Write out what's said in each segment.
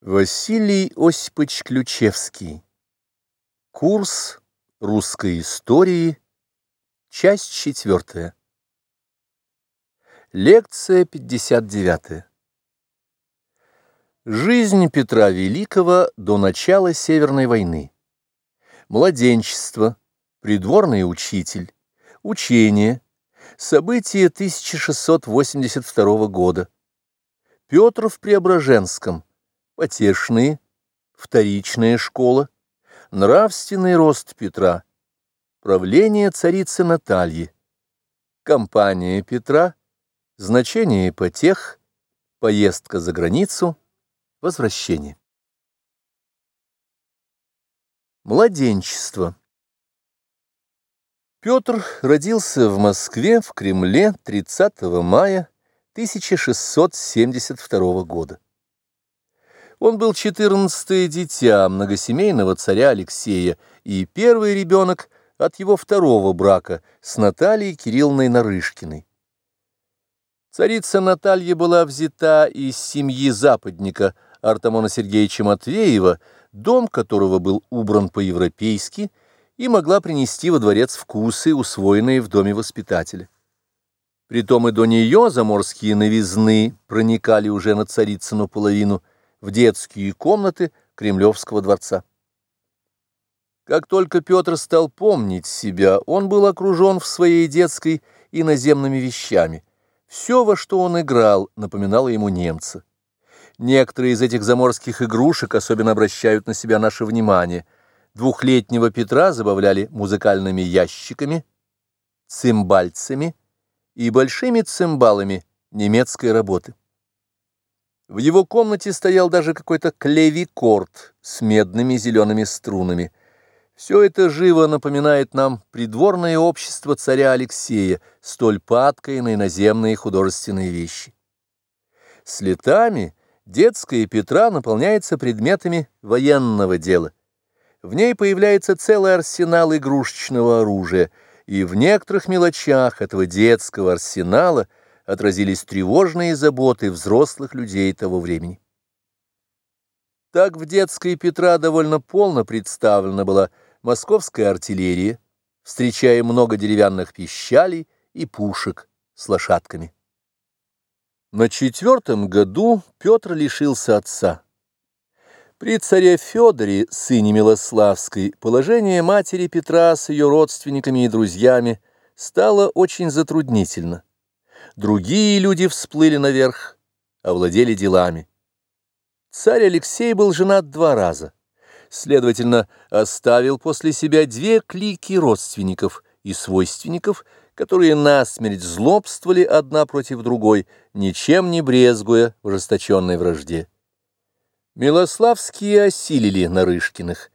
Василий Осипович Ключевский. Курс русской истории. Часть четвертая. Лекция 59. Жизнь Петра Великого до начала Северной войны. Младенчество, придворный учитель, учение, события 1682 года. Петр в Преображенском потешные, вторичная школа, нравственный рост Петра, правление царицы Натальи, компания Петра, значение потех, поездка за границу, возвращение. Младенчество Петр родился в Москве в Кремле 30 мая 1672 года. Он был четырнадцатое дитя многосемейного царя Алексея и первый ребенок от его второго брака с Натальей Кирилловной Нарышкиной. Царица Наталья была взята из семьи западника Артамона Сергеевича Матвеева, дом которого был убран по-европейски, и могла принести во дворец вкусы, усвоенные в доме воспитателя. Притом и до нее заморские новизны проникали уже на царицыну половину – в детские комнаты Кремлевского дворца. Как только Петр стал помнить себя, он был окружен в своей детской иноземными вещами. Все, во что он играл, напоминало ему немца. Некоторые из этих заморских игрушек особенно обращают на себя наше внимание. Двухлетнего Петра забавляли музыкальными ящиками, цимбальцами и большими цимбалами немецкой работы. В его комнате стоял даже какой-то клевикорд с медными зелеными струнами. Все это живо напоминает нам придворное общество царя Алексея, столь падкое на иноземные художественные вещи. С летами детская Петра наполняется предметами военного дела. В ней появляется целый арсенал игрушечного оружия, и в некоторых мелочах этого детского арсенала – отразились тревожные заботы взрослых людей того времени. Так в детской Петра довольно полно представлена была московская артиллерия, встречая много деревянных пищалей и пушек с лошадками. На четвертом году Петр лишился отца. При царе Федоре, сыне Милославской, положение матери Петра с ее родственниками и друзьями стало очень затруднительно. Другие люди всплыли наверх, овладели делами. Царь Алексей был женат два раза, следовательно, оставил после себя две клики родственников и свойственников, которые насмерть злобствовали одна против другой, ничем не брезгуя в ожесточенной вражде. Милославские осилили Нарышкиных,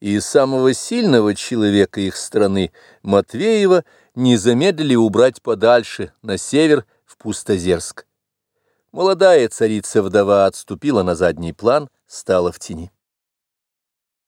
и самого сильного человека их страны, Матвеева, не замедлили убрать подальше, на север, в Пустозерск. Молодая царица-вдова отступила на задний план, стала в тени.